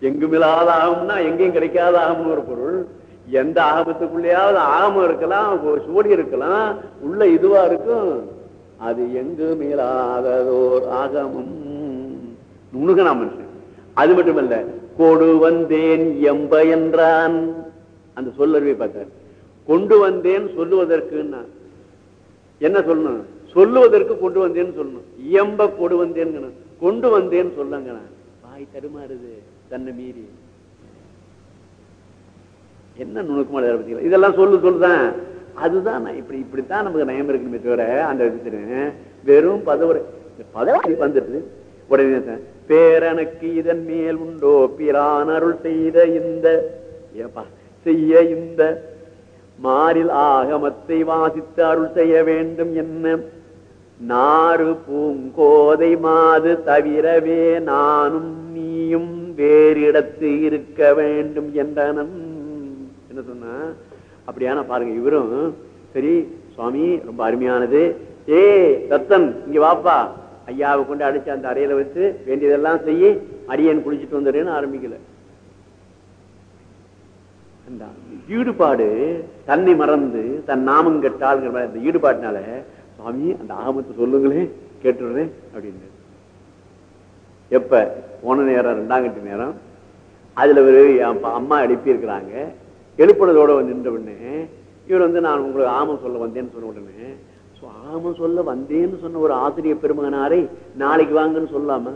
எங்குமில்லாத ஆகம்னா எங்கேயும் கிடைக்காத ஆகம்னு ஒரு பொருள். எந்த ஆகமத்துக்குள்ளேயாவது ஆகமம் இருக்கலாம் ஒரு சோடி இருக்கலாம் உள்ள இதுவா இருக்கும். அது எங்கு மீளாததோர் ஆகமும். நுணுகனா மனுஷன். அது மட்டுமல்ல கொடு வந்தேன் எம்ப என்றான். அந்த சொல்லறிவை பார்த்தார். கொண்டு வந்தேன் சொல்லுவதற்குன்னா என்ன சொல்லணும்? சொல்லுவதற்கு கொண்டு வந்தேன்னு சொல்லணும். இயம்ப கொடு வந்தேன்னு கொண்டு வந்தேன்னு சொல்லுங்க வாய் தருமாறுது தன்னை மீறி. என்ன நுணுக்கமா இதெல்லாம் சொல்லு சொல்லுதான் அதுதான் இப்படி இப்படித்தான் நமக்கு நயம் இருக்குமே தவிர அந்த வெறும் பதவுரை இந்த பதவி வந்துடுது. உடனே பேரனுக்கு இதன் மேல் உண்டோ? பிரான் அருள் செய்த இந்த ஏப்பா செய்ய இந்த மாறில் ஆகமத்தை வாசித்து அருள் செய்ய வேண்டும் என்ன? நாறு பூங்கோதை மாது தவிரவே நானும் நீயும் வேறு இடத்து இருக்க வேண்டும் என்றனன் என்ன சொன்னா? அப்படியான பாருங்க இவரும் சரி சுவாமி ரொம்ப அருமையானது. ஏ தத்தன் இங்க வாப்பா. ஐயாவை கொண்டு அடிச்சு அந்த அறையில வச்சு வேண்டியதெல்லாம் செய்யி அடியன் குளிச்சுட்டு வந்துடுன்னு ஆரம்பிக்கல. அந்த ஈடுபாடு தன்னை மறந்து தன் நாமம் கெட்டாள்ங்கிற மாதிரி அந்த ஈடுபாட்டினால சுவாமி அந்த ஆபத்தை சொல்லுங்களேன் கேட்டுடுறேன் அப்படின்னு எப்ப? போன நேரம் ரெண்டாங்கட்டு நேரம். அதுல ஒரு அம்மா எழுப்பியிருக்கிறாங்க. எழுப்புனதோட வந்து நின்ற உடனே இவர் வந்து நான் உங்களுக்கு ஆமம் சொல்ல வந்தேன்னு சொன்ன உடனே "சோ, ஆமம் சொல்ல வந்தேன்னு சொன்ன ஒரு ஆசிரியர் பெருமகனாரை நாளைக்கு வாங்கன்னு சொல்லாம?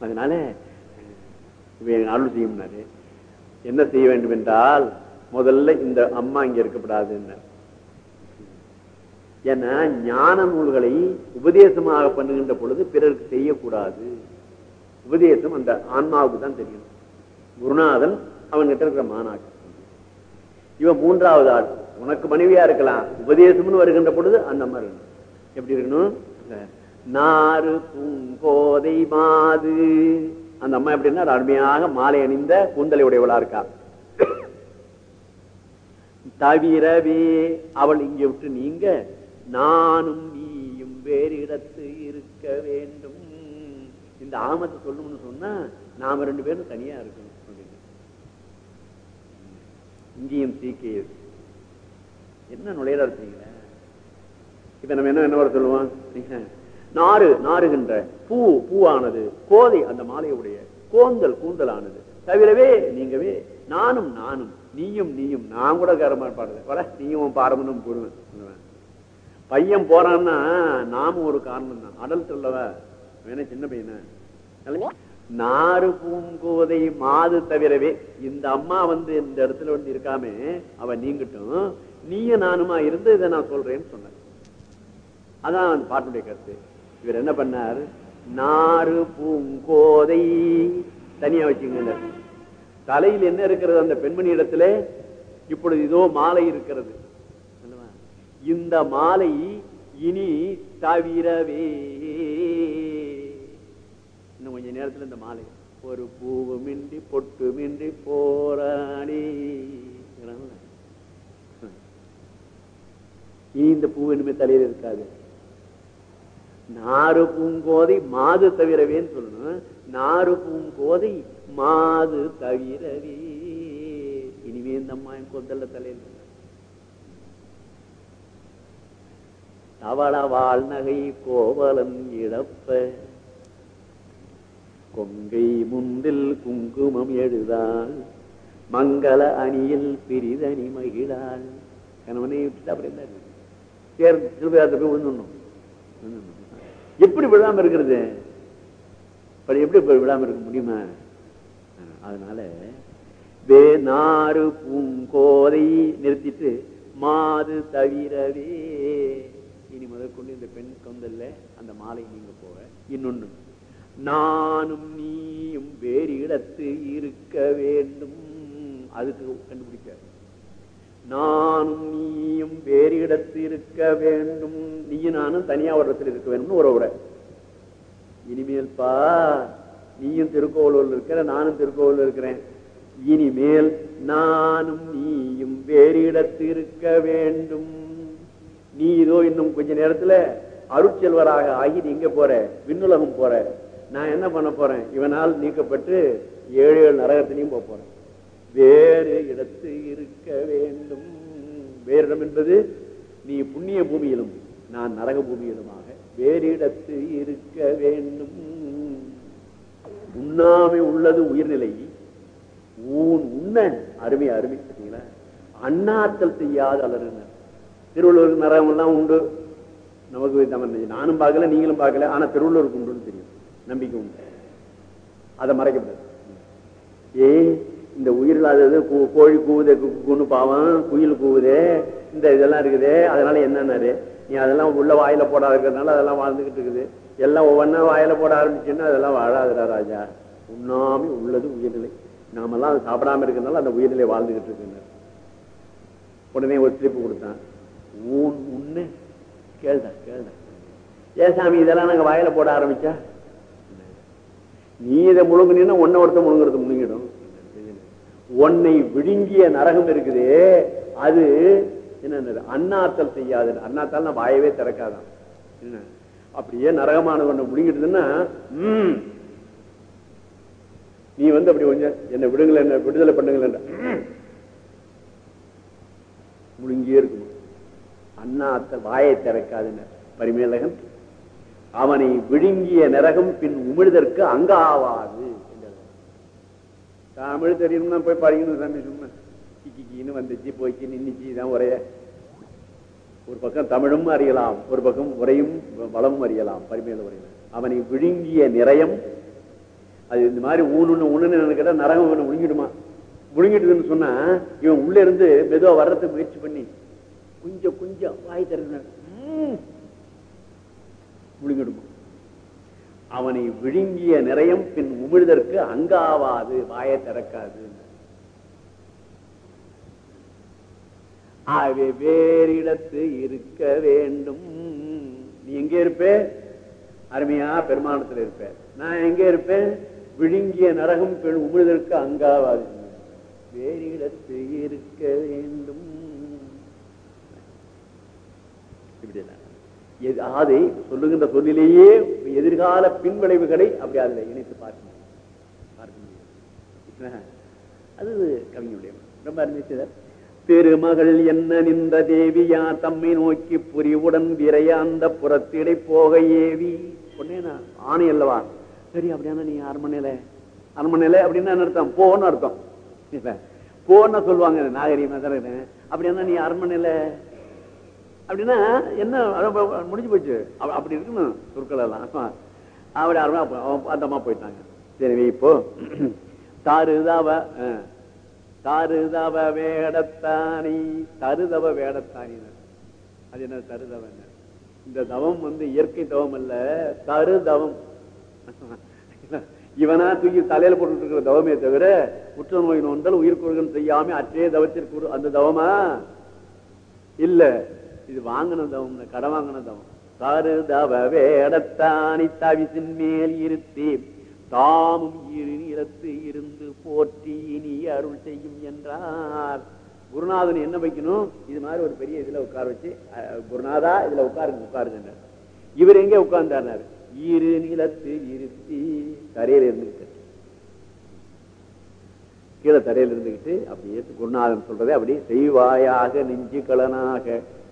அதனால இவன் அருள் செய்யும்னாரு. என்ன செய்ய வேண்டும் என்றால் முதல்ல இந்த அம்மா இங்க இருக்கப்படாதுன்னு ஏன்னா ஞான நூல்களை உபதேசமாக பண்ணுகின்ற பொழுது பிறருக்கு செய்யக்கூடாது. உபதேசம் அந்த ஆன்மாவுக்கு தான் தெரியும். குருநாதன் அவன்கிட்ட இருக்கிற மாநாட்டு இவன் மூன்றாவது ஆள். உனக்கு மனைவியா இருக்கலாம். உபதேசம்னு வருகின்ற பொழுது அந்த மாதிரி எப்படி இருக்கணும்? நாறு பூங்கோதை மாது. அந்த அம்மா எப்படின்னா அருமையாக மாலை அணிந்த கூந்தலை உடையவளா இருக்கா. தவிரவே அவள் இங்கே விட்டு நீங்க நானும் நீயும் வேறு இடத்து இருக்க வேண்டும். இந்த ஆமத்தை சொல்லணும்னு சொன்னா நாம ரெண்டு பேரும் தனியா இருக்கணும் அப்படின்னு. இங்கேயும் சீக்கியம் என்ன நுழையிற இருக்கீங்களா இப்ப நம்ம என்ன என்ன வர சொல்லுவோம்? நாறு நாறுகின்ற பூ பூவானது கோதை அந்த மாலையுடைய கோந்தல் கூந்தலானது. தவிரவே நீங்கவே நானும் நானும் நீயும் நீயும் நான் கூட கரமா பாடுது வர நீயும் பாரமனும் பாரம்பரியம் போடுவேன் சொல்லுவேன். பையன் போறான்னா நாமும் ஒரு காரணம் தான். அடல்ட் அல்லவ? வேணா சின்ன பையனா? நாறு பூங்கோதை மாது தவிரவே இந்த அம்மா வந்து இந்த இடத்துல வந்து இருக்காம அவ நீங்கட்டும் நீயும் நானுமா இருந்து இதை நான் சொல்றேன்னு சொன்னார். அதான் பாட்டுடைய கருத்து. இவர் என்ன பண்ணார்? நாறு பூங்கோதை தனியா வச்சுங்க தலையில் என்ன இருக்கிறது அந்த பெண்மணி இடத்துல? இப்பொழுது இதோ மாலை இருக்கிறது? இந்த மாலை இனி தவிரவே. இன்னும் கொஞ்ச நேரத்துல இந்த மாலை. ஒரு பூவுமின்றி பொட்டுமின்றி போராடி. இனி இந்த பூ இனிமே தலையில இருக்காது. நாறு பூங்கோதை மாது தவிரவேன்னு சொல்லணும். நாறு பூங்கோதை மாது தவிரவே. இனிமே இந்த அம்மா என் கொந்தல்ல தலையில. தவள வாழ்நகை கோவலம் இழப்ப. கொங்கை முந்தில் குங்குமம் எழுதாள். மங்கள அணியில் பிரிதனி மகிழாள். கணவனை விட்டுட்டு அப்படி என்ன விழுந்துடணும் எப்படி விழாம இருக்கிறது? அப்படி எப்படி இப்ப விழாம இருக்க முடியுமா? அதனால வேநாறு பூங்கோதை நிறுத்திட்டு மாது தவிரவே. இனி முதற்கொண்டு இந்த பெண் கொந்தல்ல அந்த மாலை நீங்க போக. இன்னொன்னு நானும் நீயும் வேறு இடத்து இருக்க வேண்டும். அதுக்கு கண்டுபிடிக்க நானும் நீயும் வேறு இடத்து இருக்க வேண்டும். நீயும் நானும் தனியா ஒரு இடத்துல இருக்க வேண்டும்னு ஒரு உரை. இனிமேல் பா நீயும் திருக்கோவிலூர்ல இருக்கிற நானும் திருக்கோவிலூர் இருக்கிறேன். இனிமேல் நானும் நீயும் வேறு இடத்து இருக்க வேண்டும். நீ இதோ இன்னும் கொஞ்ச நேரத்துல அருட்செல்வராக ஆகி நீ இங்க போற விண்ணுலகம் போற. நான் என்ன பண்ண போறேன்? இவனால் நீக்கப்பட்டு ஏழு ஏழு நரகத்திலையும் போக போறேன். வேறு இடத்து இருக்க வேண்டும். வேறு இடம் என்பது நீ புண்ணிய பூமியிலும் நான் நரக பூமியிலுமாக வேறு இடத்து இருக்க வேண்டும். உண்ணாமை உள்ளது உயிர்நிலை. ஊன் உண்ண அருமை அருமை. பார்த்தீங்களா? அண்ணாத்தல் செய்யாத அலறுனர். திருவள்ளுவருக்கு நரகம் எல்லாம் உண்டு. நமக்கு நானும் பார்க்கல நீங்களும் பார்க்கல. ஆனா திருவள்ளுவருக்கு உண்டுன்னு தெரியும். நம்பிக்கை உண்டு. அதை மறைக்கப்படாது. ஏ இந்த உயிர் இல்லாதது கூ- கோழி கூவுதே குன்னு பாவம் குயில் கூவுதே இந்த இதெல்லாம் இருக்குதே. அதனால என்னன்னாரு? நீ அதெல்லாம் உள்ள வாயில போடாத இருக்கிறதுனால அதெல்லாம் வாழ்ந்துகிட்டு இருக்குது. எல்லாம் ஒவ்வொன்றா வாயில போட ஆரம்பிச்சுன்னா அதெல்லாம் வாழாதுடா ராஜா. உண்ணாம உள்ளது உயிர்நிலை. நாமெல்லாம் அதை சாப்பிடாம இருக்கிறதுனால அந்த உயிர்நிலை வாழ்ந்துகிட்டு இருக்குங்க உடனே ஒரு திருப்பு கொடுத்தான். ஊன் உண்ணு கேள்தான் கேள்தான். ஏன் சாமி இதெல்லாம் நாங்க வாயில போட ஆரம்பிச்சா? நீ இதை முழுங்கினா ஒன்ன ஒருத்த முழுங்குறது முழுங்கிடும். உன்னை விழுங்கிய நரகம் இருக்குது. அது என்ன அண்ணாத்தல் செய்யாது. அண்ணாத்தால் நான் வாயவே திறக்காதான். என்ன? அப்படியே நரகமான ஒண்ணு முழுங்கிடுதுன்னா உம் நீ வந்து அப்படி கொஞ்சம் என்ன விடுங்களேன் என்ன விடுதலை பண்ணுங்களேன். முழுங்கியே இருக்கும்? அண்ணாத்த வாயை திறக்காதுன்னு பரிமேலகன் அவனை விழுங்கிய நரகம் பின் உமிழ்தற்கு அங்காவாது. தமிழ் தெரியணும்னா போய் படிக்கணும் சாமி சும்மா. கிக்கின்னு வந்துச்சு போய்க்கு நின்னுச்சு இதான் உரைய. ஒரு பக்கம் தமிழும் அறியலாம் ஒரு பக்கம் உரையும் வளமும் அறியலாம் பரிமையில உரையில. அவனை விழுங்கிய நிறையம் அது இந்த மாதிரி ஊனுன்னு ஊனுன்னு கேட்டா நரகம் விழுங்கிடுமா? விழுங்கிடுதுன்னு சொன்னா இவன் உள்ள இருந்து மெதுவா வர்றதுக்கு முயற்சி பண்ணி கொஞ்சம் கொஞ்சம் வாய் திறந்தார் விழுங்கிடுமா அவனை விழுங்கிய நிறையம் பின் உமிழ்தற்கு அங்காவாது வாயை திறக்காது. ஆகவே வேறிடத்து இருக்க வேண்டும். நீ எங்க இருப்ப? அருமையா பெருமானத்தில் இருப்ப. நான் எங்க இருப்பேன் விழுங்கிய நரகம் பெண் உமிழ்தற்கு அங்காவாது. வேறிடத்து இருக்க வேண்டும். இப்படிதான் அதை சொல்லுகின்ற சொல்லிலேயே எதிர்கால பின்விளைவுகளை அப்படி அதில் இணைத்து பார்க்க முடியும். பார்க்க முடியும் அது கவிஞருடைய ரொம்ப அருமை பெருமகள் என்ன நின்ற தேவியா தம்மை நோக்கி புரிவுடன் விரையாந்த புறத்திடை போக ஏவி. பொண்ணேனா ஆணை அல்லவா? சரி அப்படியானா நீ அரண்மனையில அரண்மனையில அப்படின்னு அர்த்தம்? போன்னு அர்த்தம். போன்னு சொல்லுவாங்க நாகரிகமா தான் இருக்கேன் அப்படியானா நீ அரண்மனையில அப்படின்னா என்ன முடிஞ்சு போச்சு. அப்படி இருக்கணும் சொற்கள் எல்லாம் அப்படி அருமையா அவன் அந்த அம்மா போயிட்டாங்க. சரி இப்போ தாருதவ தருதவ தாருதவ வேடத்தானி தருதவ வேடத்தானி. அது என்ன தருதவ இந்த தவம் வந்து இயற்கை தவம் அல்ல தருதவம். இவனா தூக்கி தலையில போட்டுட்டு இருக்கிற தவமே தவிர உற்ற நோய் உயிர் உயிர்கொள்கன் செய்யாம அற்றே தவத்திற்கு அந்த தவமா? இல்ல. இது வாங்கினதவம் கடை வாங்கினதவம் வேடத்தானி தவிசின் மேல் இருத்தி தாமும் இரு நிலத்து இருந்து போற்றி இனி அருள் செய்யும் என்றார். குருநாதன் என்ன வைக்கணும்? இது மாதிரி ஒரு பெரிய இதுல உட்கார வச்சு குருநாதா இதுல உட்காருங்க உட்காருங்க இவர் எங்க உட்கார்ந்தார் இரு நிலத்து இருத்தி தரையில இருந்துகிட்டு. கீழே தரையில இருந்துகிட்டு அப்படியே குருநாதன் சொல்றதை அப்படி செய்வாயாக நெஞ்சு கலனாக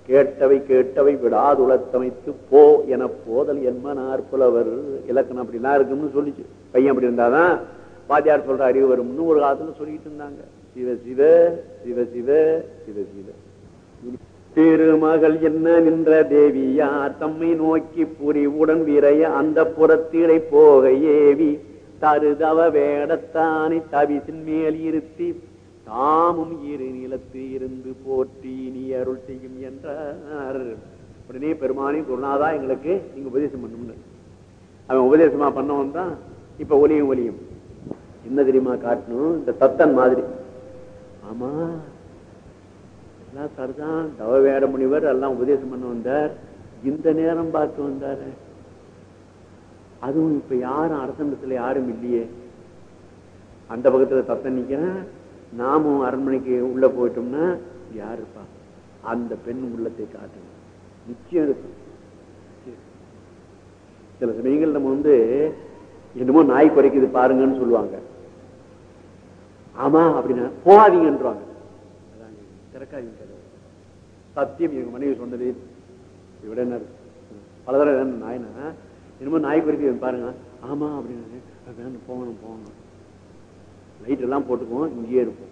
கேட்டவை கேட்டவை விடாதுளத்தமைத்து போ என போதல் என்மனார் புலவர். இலக்கணம் அப்படிலாம் இருக்கும்னு சொல்லிச்சு. பையன் அப்படி இருந்தாதான் பாத்தியார் சொல்ற அறிவு வரும்னு ஒரு காலத்துல சொல்லிட்டு இருந்தாங்க. சிவ சிவ சிவ சிவ சிவ சிவ. திருமகள் என்ன நின்ற தேவியார் தம்மை நோக்கி புரி உடன் விரைய அந்த புறத்திடை போக ஏவி தருதவ வேடத்தானை தவிசின் மேல் இருத்தி தாமும் இரு நிலத்து இருந்து போற்றி நீ அருள் செய்யும் என்றார். உடனே பெருமானையும் குருநாதா எங்களுக்கு நீங்க உபதேசம் பண்ணும்னு அவன் உபதேசமா பண்ணவன் தான் இப்ப ஒலியும் ஒலியும். என்ன தெரியுமா காட்டணும்? இந்த தத்தன் மாதிரி. ஆமா எல்லாம் சரிதான். தவ வேட முனிவர் எல்லாம் உபதேசம் பண்ண வந்தார். இந்த நேரம் பார்த்து வந்தாரு. அதுவும் இப்ப யாரும் அரசாங்கத்துல யாரும் இல்லையே. அந்த பக்கத்துல தத்தன் நிக்கிறேன். நாமும் அரண்மனைக்கு உள்ள போயிட்டோம்னா யார் இருப்பா அந்த பெண் உள்ளத்தை காட்டணும் நிச்சயம் இருக்கும் சில சமயங்கள் நம்ம வந்து என்னமோ நாய் குறைக்குது பாருங்கன்னு சொல்லுவாங்க. ஆமா அப்படின்னா போகாதீங்கன்றாங்க. திறக்காதீங்க சத்தியம் எங்க மனைவி சொன்னது இவிட என்ன இருக்கு? பல தடவை வேணும் நாய் குறைக்குது பாருங்க. ஆமா அப்படின்னு வேணும் போகணும் போகணும். லைட் எல்லாம் போட்டுக்குவோம் இங்கேயே இருப்போம்.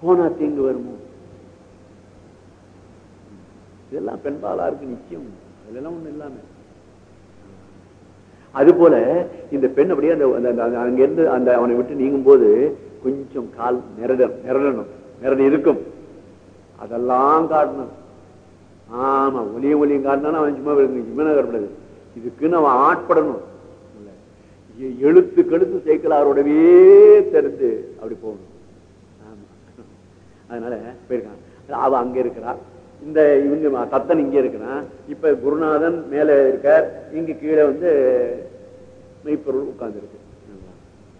போனா தீங்கு வருமோ? இதெல்லாம் பெண்பாலா இருக்கு நிச்சயம். அதெல்லாம் ஒண்ணும் இல்லாம. அது போல இந்த பெண் அப்படியே அந்த அந்த- அங்க இருந்து அந்த அவனை விட்டு நீங்கும் போது கொஞ்சம் கால் நிரட நிரடணும் நிரடி இருக்கும். அதெல்லாம் காட்டணும். ஆமா ஒலியும் ஒலியும் காட்டினாலும் அவன் சும்மா சும்மா நகரப்படாது. இதுக்குன்னு அவன் ஆட்படணும். எழுத்து கெழுத்து சேர்க்கலாரோடவே தெரிந்து அப்படி போகணும். அதனால போயிருக்கான். அவ அங்க இருக்கிறான் இந்த இவங்க தத்தன் இங்க இருக்கிறான் இப்ப குருநாதன் மேல இருக்கார். இங்க கீழே வந்து மெய்ப்பொருள் உட்கார்ந்து இருக்கு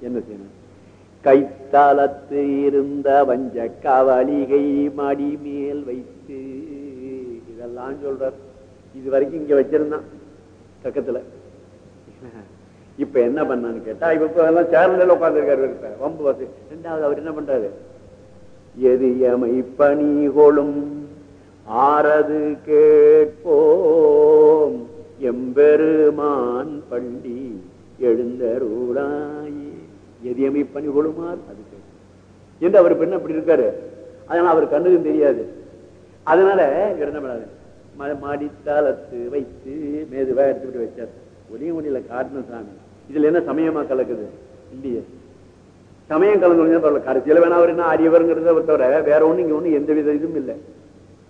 என்ன செய்யணும்? கைத்தளத்து இருந்த வஞ்ச கவலிகை மடி மேல் வைத்து இதெல்லாம் சொல்றார். இது வரைக்கும் இங்க வச்சிருந்தான். பக்கத்துல. இப்ப என்ன பண்ணான்னு கேட்டா இப்ப எல்லாம் சேர்ல உட்கார்ந்து இருக்காரு வம்பு வசதி ரெண்டாவது அவர் என்ன பண்றாரு? எது எமை பணிகொளும் ஆறது கேட்போம் எம்பெருமான் பண்டி எழுந்தருளாயே. எதியமை பணிகொளுமார் அது என்று அவர் பெண் அப்படி இருக்காரு? அதனால அவர் கண்ணுக்கும் தெரியாது. அதனால இவர் என்ன பண்ணாரு? ம- மாடித்தாளத்து வைத்து மேதுவா எடுத்துக்கிட்டு வச்சார். ஒளியும் ஒளியில காட்டணும் சாமி. இதுல என்ன சமயமா கலக்குது? இல்லையே. சமயம் கலந்து பரவாயில்ல. கடைசியில வேணா அவர் என்ன அரியவருங்கிறத தவிர வேற ஒண்ணு இங்க ஒண்ணு எந்த வித இதுவும் இல்லை.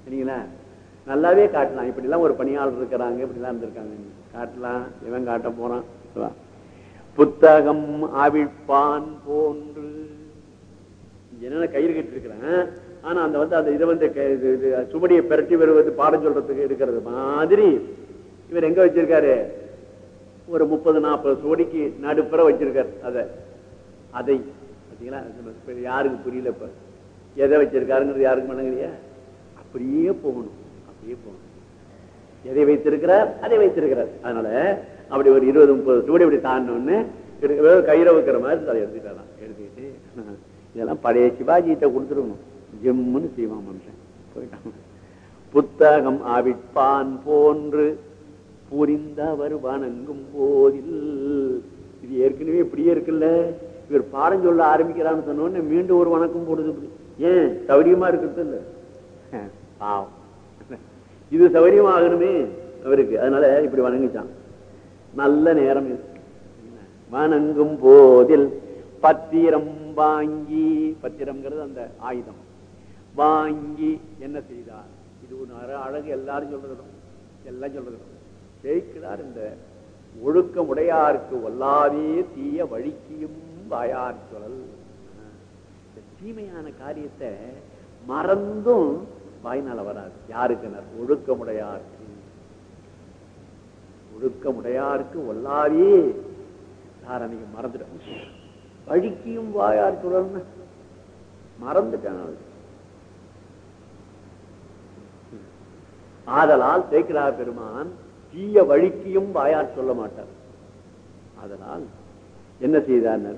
சரிங்களா? நல்லாவே காட்டலாம். இப்படி எல்லாம் ஒரு பணியாளர் இருக்கிறாங்க இப்படி எல்லாம் இருந்திருக்காங்க. காட்டலாம். இவன் காட்ட போறான். புத்தகம் அவிழ்ப்பான் போன்று. என்னென்ன கயிறு கட்டிருக்கிறேன் ஆனா அந்த வந்து அந்த இதை வந்து க- இது- வருவது பாடம் சொல்றதுக்கு இருக்கிறது மாதிரி இவர் எங்க வச்சிருக்காரு? ஒரு முப்பது நாற்பது சோடிக்கு நடுப்புற வச்சிருக்காரு. அதை அதை பார்த்தீங்களா? யாருக்கு புரியல இப்ப? எதை வச்சிருக்காருங்கிறது யாருக்கு மனங்கலையா அப்படியே போகணும் அப்படியே போகணும். எதை வைத்திருக்கிறார்? அதை வைத்திருக்கிறார். அதனால அப்படி ஒரு இருபது முப்பது சுவடி இப்படி தாண்டோன்னு கயிறை வைக்கிற மாதிரி அதை எடுத்துட்டாராம் எடுத்துக்கிட்டு இதெல்லாம் பழைய சிவாஜிகிட்ட கொடுத்துருக்கணும். ஜிம்முன்னு செய்வான் மனுஷன். போயிட்டான். புத்தகம் அவிப்பான் போன்று புரிந்தவர் வணங்கும் போதில். இது ஏற்கனவே இப்படியே இருக்குல்ல? இவர் பாடம் சொல்ல ஆரம்பிக்கிறான்னு சொன்ன உடனே மீண்டும் ஒரு வணக்கம் போடுது இப்படி. ஏன்? சௌரியமா இருக்கிறது இல்ல. பாவம். இது சௌரியமாகணுமே அவருக்கு. அதனால இப்படி வணங்கிச்சான். நல்ல நேரம் இது. வணங்கும் போதில் பத்திரம் வாங்கி பத்திரம்ங்கிறது அந்த ஆயுதம். வாங்கி என்ன செய்தார்? இது ஒரு அழகு. எல்லாரும் சொல்றதும் எல்லாம் சொல்றதும் ஜெயிக்கிறார் இந்த ஒழுக்கம் உடையாருக்கு வல்லாதே தீய வழிக்கியும் வாயார் சொல்லல் இந்த தீமையான காரியத்தை மறந்தும் வாய்னால வராது. யாருக்குனர்? ஒழுக்கமுடையாருக்கு. ஒழுக்கமுடையாருக்கு ஒல்லாவே யார் அன்னைக்கு மறந்துட்டோம் வழிக்கியும் வாயார் சொல்லல்னு மறந்துட்டான் ஆதலால் தேய்க்கிறார் பெருமான். தீய வழிக்கியும் வாயார் சொல்ல மாட்டார். அதனால் என்ன செய்தார்?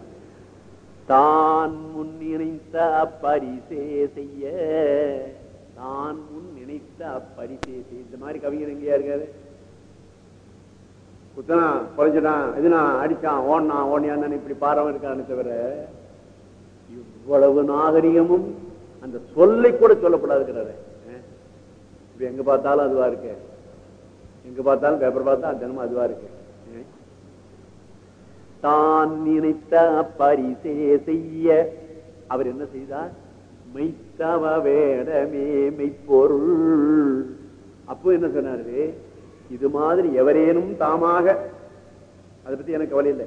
தான் முன் நினைத்த அப்பரிசே செய்ய தான் முன் நினைத்த அப்பரிசே செய்ய. இந்த மாதிரி கவிஞர் எங்கேயா இருக்காரு? குத்தனா குறைஞ்சிட்டான் இதுனா அடிச்சான் ஓடினான் ஓடியான்னு இப்படி பாரவன் இருக்கான்னு தவிர இவ்வளவு நாகரிகமும் அந்த சொல்லை கூட சொல்லப்படாதுங்கிறாரு. அஹ். இப்ப எங்க பார்த்தாலும் அதுவா இருக்கு? எங்க பார்த்தாலும் பேப்பர் பார்த்தா தினமும் அதுவா இருக்கு. தான் நினைத்த பரிசே செய்ய. அவர் என்ன செய்தார்? மெய்த்தவ வேடமே மெய்ப்பொருள். அப்போ என்ன சொன்னாரு? இது மாதிரி எவரேனும் தாமாக. அதை பத்தி எனக்கு கவலை இல்லை.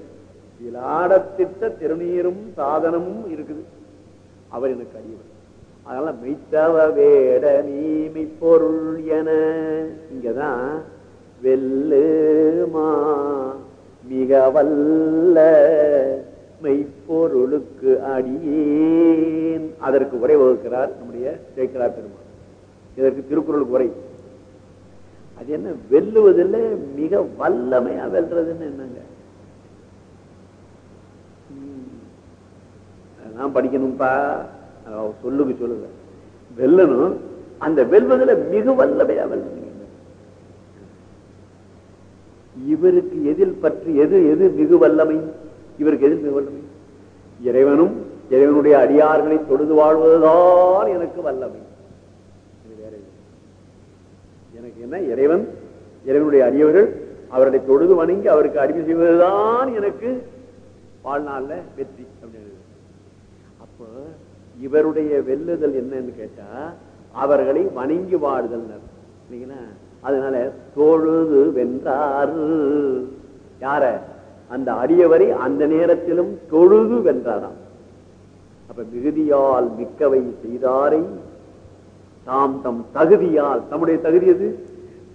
விளாடத்திட்ட திருநீரும் சாதனமும் இருக்குது. அவர் எனக்கு அறியவர் அதனால மெய்த்தவ வேட நீமை பொருள் என இங்கதான் வெல்லுமா மிக வல்ல மெய்ப்பொருளுக்கு அடியேன். அதற்கு உரை வகுக்கிறார் நம்முடைய சேக்கரார் பெருமாள் இதற்கு திருக்குறளுக்கு உரை. அது என்ன வெல்லுவதில் மிக வல்லமையா வெல்றதுன்னு என்னங்க? ம். அதெல்லாம் படிக்கணும்ப்பா அவ சொல்லுக்கு சொல்லுங்க. வெல்லணும் அந்த வெல்வதில் மிக வல்லமையா வெல்லணும். இவருக்கு எதில் பற்றி எது எது மிகு வல்லமை? இவருக்கு எதில் மிகு வல்லமை? இறைவனும் இறைவனுடைய அடியார்களை தொழுது வாழ்வதுதான் எனக்கு வல்லமை. எனக்கு என்ன? இறைவன் இறைவனுடைய அடியவர்கள் அவர்களை தொழுது வணங்கி அவருக்கு அடிமை செய்வதுதான் எனக்கு வாழ்நாள்ல வெற்றி அப்படின்னு அப்போ இவருடைய வெல்லுதல் என்னன்னு கேட்டா அவர்களை வணங்கி வாழ்தல் இல்லைங்களா அதனால தொழுது வென்றாரு யார? அந்த அடியவரை அந்த நேரத்திலும் தொழுது வென்றாராம் அப்ப மிகுதியால் மிக்கவை செய்தாரை தாம் தம் தகுதியால் தம்முடைய தகுதி எது?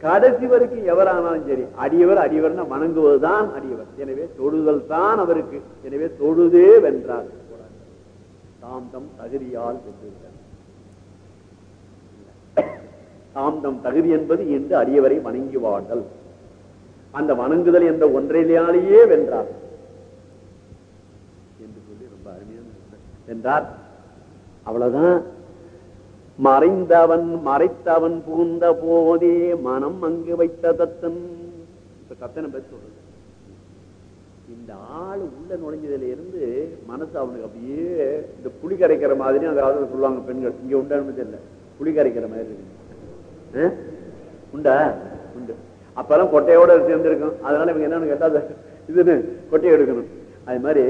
கடைசி வரைக்கும் எவரானாலும் சரி அடியவர் அடியவர்னா வணங்குவதுதான் அடியவர். எனவே தொழுதல் தான் அவருக்கு. எனவே தொழுதே வென்றார். தாம் தம் தகுதியால் வென்றுவிட்டார். தாம் தம் தகுதி என்பது என்று அரியவரை வணங்கி அந்த வணங்குதல் என்ற ஒன்றையிலேயே வென்றார். என்று சொல்லி ரொம்ப அருமையான வென்றார். அவ்வளவுதான். மறைந்தவன் மறைத்தவன் புகுந்த போதே மனம் அங்கு வைத்த தத்தன். இப்ப தத்தனை பற்றி சொல்றது இந்த ஆள் உள்ள நுழைஞ்சதுல இருந்து மனசு அவனுக்கு அப்படியே இந்த புளி கரைக்கிற மாதிரி அந்த சொல்லுவாங்க பெண்கள். இங்க உண்டானது இல்லை புளி கரைக்கிற மாதிரி இருக்கு உண்டா? உண்டு. அப்பெல்லாம் கொட்டையோட சேர்ந்துருக்கும். அதனால இவங்க என்னன்னு கேட்டா இதுன்னு கொட்டையை எடுக்கணும். அது மாதிரி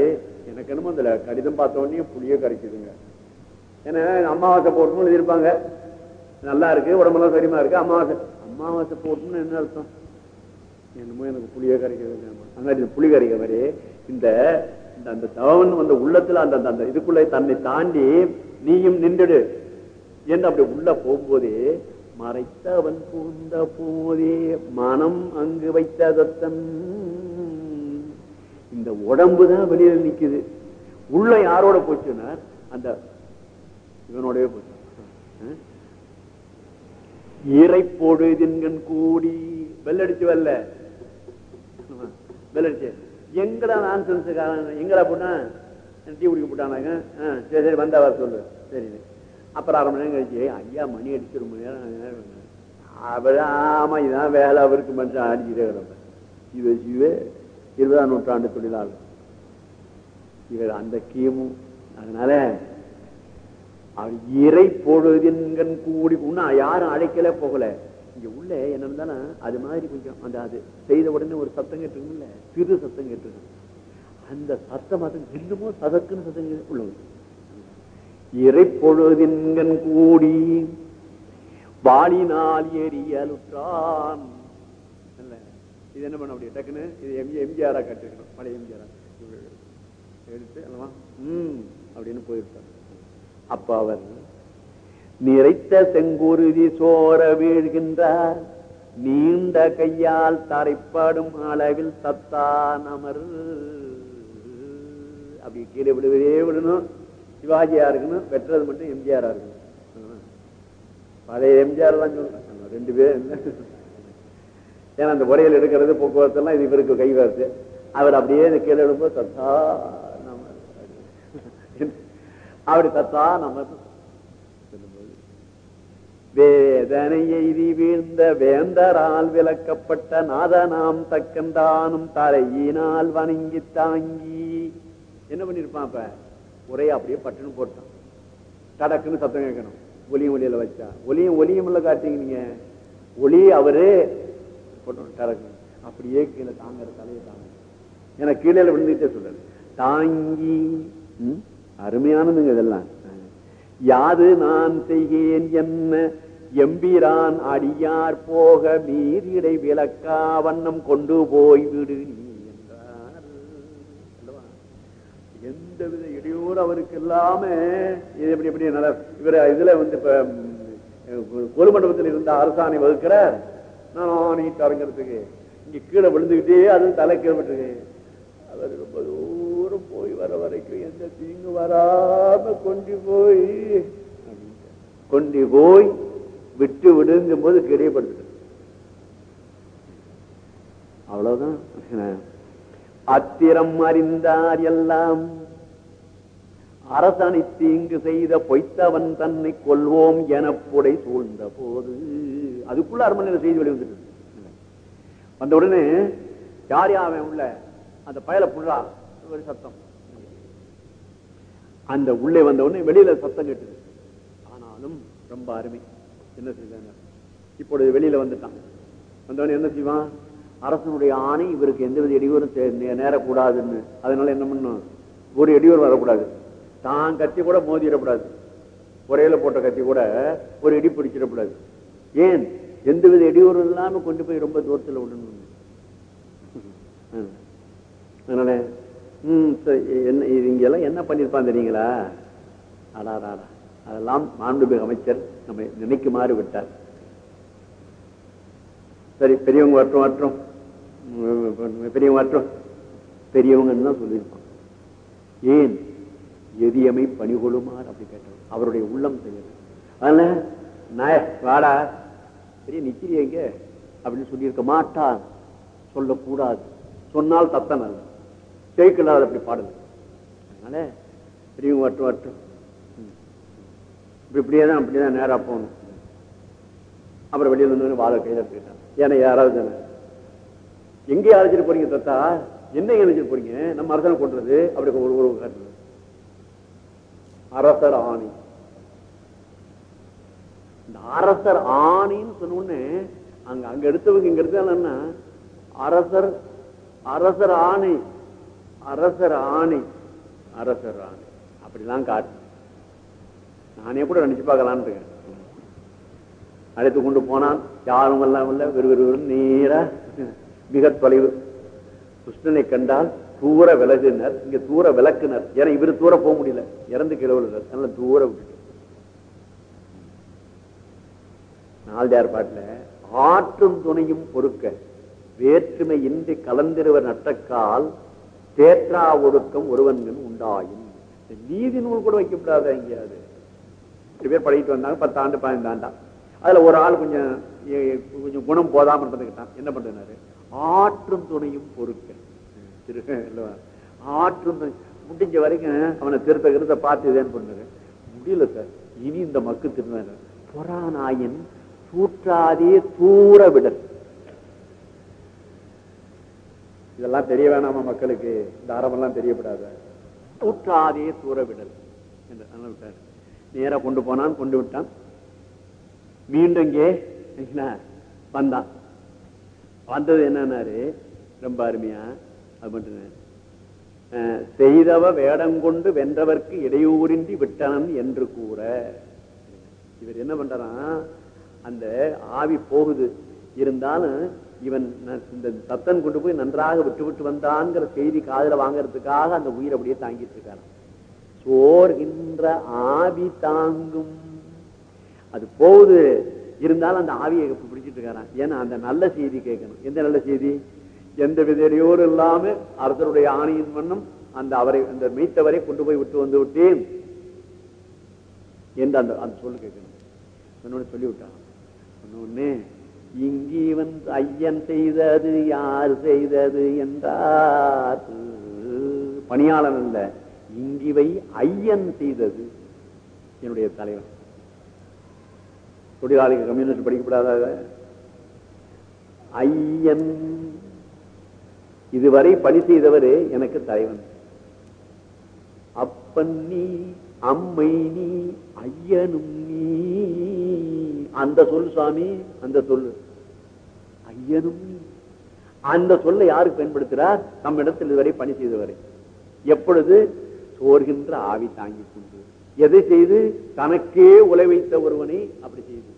எனக்கு என்னமோ இந்த கடிதம் பார்த்த உடனே புளிய கரைக்குதுங்க. ஏன்னா அமாவாசை போட்டணும் எழுதியிருப்பாங்க. நல்லா இருக்கு உடம்பெல்லாம் சரிமா இருக்கு அமாவாசை. அமாவாசை போட்டணும்னு என்ன அர்த்தம்? என்னமோ எனக்கு புளிய கரைக்கிறது அந்த மாதிரி புளி கரைக்கிற மாதிரி இந்த இந்த- அந்த தவன் வந்த உள்ளத்துல அந்த அந்த- அந்த இதுக்குள்ள தன்னை தாண்டி நீயும் நின்றுடு. என்று அப்படி உள்ள போகும்போதே மறைத்தவன் பூந்த போதே மனம் அங்கு வைத்த தத்தன் இந்த உடம்பு தான் வெளியில நிக்குது. உள்ள யாரோட போச்சுன்னா அந்த இவனோடவே போச்சு. இறைப்போடு தின்கண் பொழுதின்கண் கூடி வெள்ளடிச்சு வரல வெள்ளடிச்சு. எங்கடா நான் சென்சுக்காரன் எங்கடா போட்டா டீ குடிக்க போட்டானாங்க? சரி சரி வந்தா வர சொல்லு. சரி. அப்புறம் அரை மணி நேரம் கழிச்சு ஐயா மணி அடிச்சு ரொம்ப நேரம் அவராமா அவர் இதான் வேலை அவருக்கு மனுஷன் அடிச்சுட்டே கிடப்பேன் இது சிவே இருபதாம் நூற்றாண்டு தொழிலாளர். இவர் அந்த கீமு அதனால அவர் இறை பொழுதின்கண் கூடி இன்னும் யாரும் அழைக்கல போகல. இங்க உள்ள என்ன இருந்தாலும் அது மாதிரி கொஞ்சம் அந்த அது செய்த உடனே ஒரு சத்தம் கேட்டுருக்கும்ல சிறு சத்தம் கேட்டுருக்கு அந்த சத்தம் அது இன்னமும் சதக்குன்னு சத்தம் கேட்டு உள்ளது. இறைப்பொழுதின்கண் கூடி வாளினால் எரியலுற்றான் இல்ல இது என்ன பண்ண முடியும்? டக்குன்னு இது எம்ஜி எம்ஜிஆரா கட்டிருக்கணும். பழைய எம்ஜிஆரா எடுத்து அல்லவா? ம் அப்படின்னு போயிருப்பார். அப்ப அவர் நிறைத்த செங்குருதி சோர வீழ்கின்றார். நீண்ட கையால் தரைப்படும் அளவில் தத்தான் அமர் அப்படி கீழே விழுவதே விடணும் சிவாஜியா இருக்கணும் வெட்டுறது மட்டும் எம்ஜிஆரா இருக்கணும் பழைய எம்ஜிஆர் தான் சொல்றேன் ரெண்டு பேர். ஏன்னா அந்த உரையில் எடுக்கிறது போக்குவரத்து எல்லாம் இது இவருக்கு கை அவர் அப்படியே இந்த கீழே எழும்போது தத்தா நம்ம அப்படி தத்தா நம்ம வேதனை எய்தி வீழ்ந்த வேந்தரால் விளக்கப்பட்ட நாதனாம் தக்கந்தானும் தலையினால் வணங்கி தாங்கி. என்ன பண்ணிருப்பான் அப்ப? உரையை அப்படியே பட்டுன்னு போட்டான். கடக்குன்னு சத்தம் கேட்கணும். ஒலியும் ஒலியில வச்சா. ஒலியும் ஒலியும் இல்லை காட்டிங்க நீங்க. ஒளி அவரு. போட்டோம் டடக்கு அப்படியே கீழே தாங்குற தலையை தாங்க ஏன்னா கீழே விழுந்துட்டே சொல்றேன் தாங்கி அருமையானதுங்க இதெல்லாம். யாது நான் செய்கிறேன் என்ன? எம்பிரான் அடியார் போக மீறிடை விளக்கா வண்ணம் கொண்டு போய் விடு நீ என்றார் அல்லவா? எந்தவித இடையூறு அவருக்கு இல்லாம இது எப்படி எப்படி நட இவர் இதுல வந்து இப்ப ம், கொலுமண்டபத்தில் இருந்த அரசாணை வகுக்கிறார். நான் நீ தரங்கிறதுக்கு இங்க கீழே விழுந்துகிட்டே அது தலை கீழ்பட்டுருக்கு. அவர் ரொம்ப தூரம் போய் வர வரைக்கும் எந்த தீங்கு வராம கொண்டு போய் கொண்டு போய் விட்டு விடுங்கும் போது கிடையப்படுத்து அவ்வளவுதான். அத்திரம் அறிந்தார் எல்லாம் அரசனை தீங்கு செய்த பொய்த்தவன் தன்னை கொள்வோம் என புடை சூழ்ந்த போது அதுக்குள்ள அரண்மனையில் செய்தி வெளி வந்துட்டு வந்த உடனே யார் யாவன் உள்ள அந்த பயல புள்ளா ஒரு சத்தம். அந்த உள்ளே வந்த உடனே வெளியில சத்தம் கேட்டது. ஆனாலும் ரொம்ப அருமை. என்ன செய்தாங்க? இப்பொழுது வெளியில வந்துட்டான். வந்தவன் என்ன செய்வான்? அரசனுடைய ஆணை இவருக்கு எந்தவித இடையூறும் நேரக்கூடாதுன்னு. அதனால என்ன பண்ணும்? ஒரு இடையூறு வரக்கூடாது. தான் கத்தி கூட மோதிடக்கூடாது ஒரையில போட்ட கத்தி கூட ஒரு இடி பிடிச்சிடக்கூடாது. ஏன்? எந்தவித இடையூறு இல்லாம கொண்டு போய் ரொம்ப தூரத்துல விடணும். அதனால ம் சரி, என்ன இது இங்கெல்லாம் என்ன பண்ணியிருப்பான் தெரியுங்களா? அடாடாடா. அதெல்லாம் மாண்புமிகு அமைச்சர் நம்மை நினைக்குமாறு விட்டார். சரி பெரியவங்க வரட்டும் வரட்டும். ம், பெரியவங்க பெரியவங்கன்னு தான் சொல்லியிருப்பான் ஏன்? எதியமை பணிகொள்ளுமாறு அப்படி கேட்டவர். அவருடைய உள்ளம் தெரியுது அதனால நாய வாடா பெரிய நிச்சயங்க அப்படின்னு சொல்லியிருக்க மாட்டான். சொல்லக்கூடாது. சொன்னால் தத்தம் அல்ல ஜெயிக்கலாது அப்படி பாடுது அதனால பெரியவங்க வரட்டும் வரட்டும். இப்படி இப்படியே தான் அப்படியே தான் நேரா போகணும். அப்புறம் வெளியில வந்து வாழை கையில எடுத்துக்கிட்டான். ஏன்னா யாராவது தானே. எங்கே அழைச்சிட்டு போறீங்க தத்தா? என்ன அழைச்சிட்டு போறீங்க? நம்ம அரசனை கொண்டுறது அப்படி ஒரு ஒரு காட்டுறது அரசர் ஆணி. இந்த அரசர் ஆணின்னு சொன்ன உடனே அங்க அங்க எடுத்தவங்க இங்க எடுத்தாங்கன்னா அரசர் அரசர் ஆணை. அரசர் ஆணை. அரசர் ஆணை. அப்படிலாம் காட்டு. நானே கூட நினைச்சு பார்க்கலான் இருக்கேன். அழைத்து கொண்டு போனான். யாரும் எல்லாம் இல்லை. வெறு வெறு நீரா மிக தொலைவு கிருஷ்ணனை கண்டால் தூர விலகுனர் இங்க தூர விளக்குனர். ஏன்னா இவரு தூர போக முடியல. இறந்து கிழவுனர் அதனால தூர விட்டுட்டு. நாலு பாட்டுல ஆற்றும் துணையும் பொறுக்க வேற்றுமை இன்றி கலந்திருவ நட்டக்கால் தேற்றா ஒடுக்கம் ஒருவன்கள் உண்டாயின். நீதி நூல் கூட வைக்கப்படாத எங்கேயாவது ரெண்டு பேர் பழகிட்டு வந்தாங்க பத்து ஆண்டு பதினைந்து ஆண்டா அதுல ஒரு ஆள் கொஞ்சம் கொஞ்சம் குணம் போதாம இருந்துக்கிட்டான் என்ன பண்றாரு? ஆற்றும் துணையும் பொறுக்க ஆற்றும் முடிஞ்ச வரைக்கும் அவனை திருத்த கிருத்த பார்த்து இதேன்னு பண்ணாரு முடியல சார் இனி இந்த மக்கு திருந்த புறாநாயின் தூற்றாதே தூர விடல் இதெல்லாம் தெரிய வேணாமா மக்களுக்கு இந்த அறமெல்லாம் தெரியப்படாத தூற்றாதே தூர விடல் என்று நேரா கொண்டு போனான் கொண்டு விட்டான் மீண்டும் இங்கே வந்தான் வந்தது என்னன்னாரு? ரொம்ப அருமையா. அது மட்டும் இல்ல. செய்தவ வேடங்கொண்டு வென்றவர்க்கு இடையூறின்றி விட்டனம் என்று கூற. இவர் என்ன பண்றான் அந்த ஆவி போகுது. இருந்தாலும் இவன் இந்த தத்தன் கொண்டு போய் நன்றாக விட்டு விட்டு வந்தான்ங்கிற செய்தி காதுல வாங்கறதுக்காக அந்த உயிரை அப்படியே தாங்கிட்டு இருக்காராம். சோர்கின்ற ஆவி தாங்கும். அது போகுது. இருந்தாலும் அந்த ஆவியை பிடிச்சிட்டு இருக்காராம் ஏன்னா அந்த நல்ல செய்தி கேட்கணும். எந்த நல்ல செய்தி? எந்த வித இல்லாம அரசருடைய ஆணையின் வண்ணம் அந்த அவரை அந்த மீட்டவரை கொண்டு போய் விட்டு வந்து விட்டேன் என்று அந்த அந்த சொல்லு கேட்கணும். சொன்னோட சொல்லி விட்டான் சொன்னோடனே வந்து ஐயன் செய்தது யார் செய்தது என்றார். பணியாளன் அல்ல இங்கிவை ஐயன் செய்தது. என்னுடைய தலைவன். தொழிலாளிகள் கம்யூனிஸ்ட் படிக்கப்படாத ஐயன். இதுவரை பணி செய்தவர் எனக்கு தலைவன். அப்பன் நீ அம்மை நீ ஐயனும் நீ. அந்த சொல் சுவாமி அந்த சொல்லு. ஐயனும் அந்த சொல்லை யாருக்கு பயன்படுத்துகிறார்? நம்மிடத்தில் இதுவரை பணி செய்தவரை. எப்பொழுது? சோர்கின்ற ஆவி தாங்கிக் கொண்டு. எதை செய்து? தனக்கே உலை வைத்த ஒருவனை அப்படி செய்து.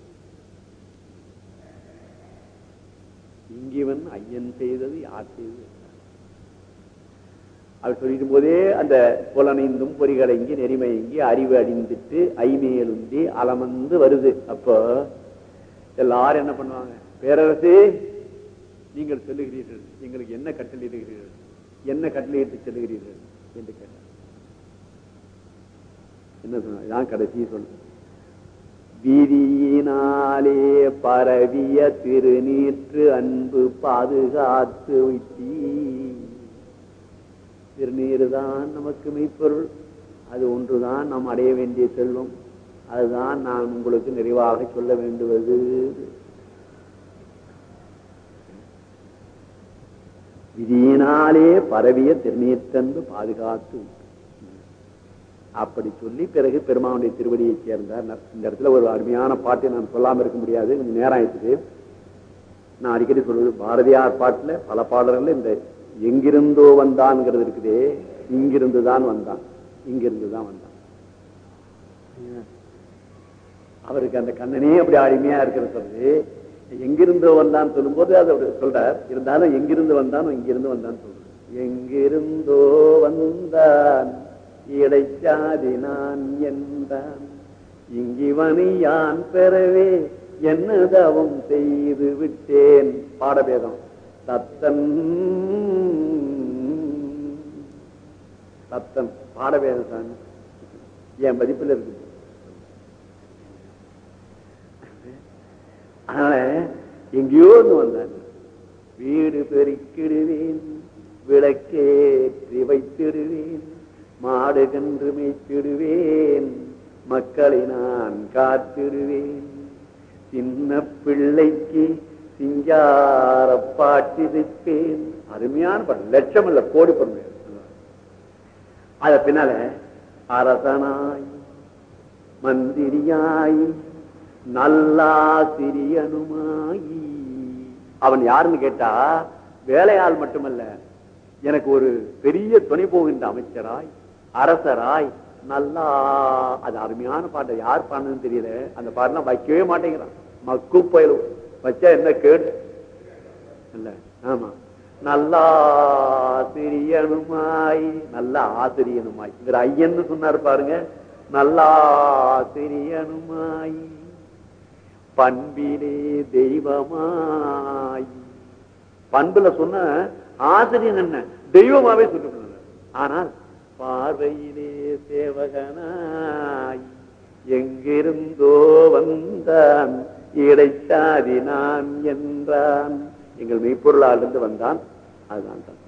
இங்கிவன் ஐயன் செய்தது யார் செய்தது? அவர் சொல்லிடும் போதே அந்த புலனைந்தும் பொறிகளைங்கி நெறிமயங்கி அறிவு அடிந்துட்டு ஐமேலுந்தி அலமந்து வருது. அப்போ எல்லாரும் என்ன பண்ணுவாங்க? பேரரசு நீங்கள் சொல்லுகிறீர்கள். எங்களுக்கு என்ன கட்டளையிடுகிறீர்கள் என்ன கட்டளையிட்டு செல்லுகிறீர்கள்? என்று கேட்டார். என்ன சொன்ன இதான் கடைசி சொல்லு வீதியினாலே பரவிய திருநீற்று அன்பு பாதுகாத்து திருநீர் தான் நமக்கு மெய்ப்பொருள். அது ஒன்றுதான் நாம் அடைய வேண்டிய செல்வம். அதுதான் நான் உங்களுக்கு நிறைவாக சொல்ல வேண்டுவது. விதியினாலே பரவிய திருநீற்றன்று பாதுகாத்து அப்படி சொல்லி பிறகு பெருமானுடைய திருவடியை சேர்ந்தார் இந்த இடத்துல ஒரு அருமையான பாட்டை நான் சொல்லாம இருக்க முடியாது கொஞ்சம் நேரம் ஆயிடுச்சு. நான் அடிக்கடி சொல்றது பாரதியார் பாட்டுல பல பாடல்கள் இந்த எங்கிருந்தோ வந்தான்ங்கிறது இருக்குதே இங்கிருந்து தான் வந்தான் இங்கிருந்து தான் வந்தான். அவருக்கு அந்த கண்ணனே அப்படி அருமையா இருக்கிறது சொல்றது. எங்கிருந்தோ வந்தான் சொல்லும்போது அதை அவர் சொல்றார் இருந்தாலும் எங்கிருந்து வந்தானோ இங்கிருந்து வந்தான்னு சொல்றார். எங்கிருந்தோ வந்தா இடைச்சாதி நான் என்றான் இங்கிவனி யான் பெறவே என்ன தவம் செய்து விட்டேன். பாடபேதம். தத்தன் தத்தன் பாடபேதம் தான் என் பதிப்பில் இருக்கு. அதனால எங்கேயோ வந்தான் வீடு பெருக்கிடுவேன். விளக்கேற்றி வைத்திடுவேன். மாடு கன்று மேய்த்திடுவேன் மக்களை நான் காத்திடுவேன். சின்ன பிள்ளைக்கு சிங்கார பாட்டிருப்பேன் அருமையான படம் லட்சம் இல்ல கோடி பொருள். அத பின்னால அரசனாய் மந்திரியாய் நல்லாசிரியனுமாயி. அவன் யாருன்னு கேட்டா வேலையாள் மட்டுமல்ல எனக்கு ஒரு பெரிய துணை போகின்ற அமைச்சராய் அரசராய் நல்லா அது அருமையான பாட்டை. யார் பாடுன்னு தெரியல. அந்த பாட்டுலாம் வைக்கவே மாட்டேங்கிறான். மக்கு பயிலும் வச்சா என்ன கேடு? இல்ல. ஆமா. நல்லா ஆசிரியனுமாய் நல்ல ஆசிரியனுமாய். இவர் ஐயன்னு சொன்னார் பாருங்க. நல்லா ஆசிரியனுமாய் பண்பிலே தெய்வமாய். பண்புல சொன்ன ஆசிரியன் என்ன? தெய்வமாவே சொல்லிவிடுறாங்க ஆனால் பார்வையிலே சேவகனாய் எங்கிருந்தோ வந்தான் இடைச்சாதி நான் என்றான். எங்கள் மெய்ப்பொருளாலிருந்து வந்தான் அதுதான்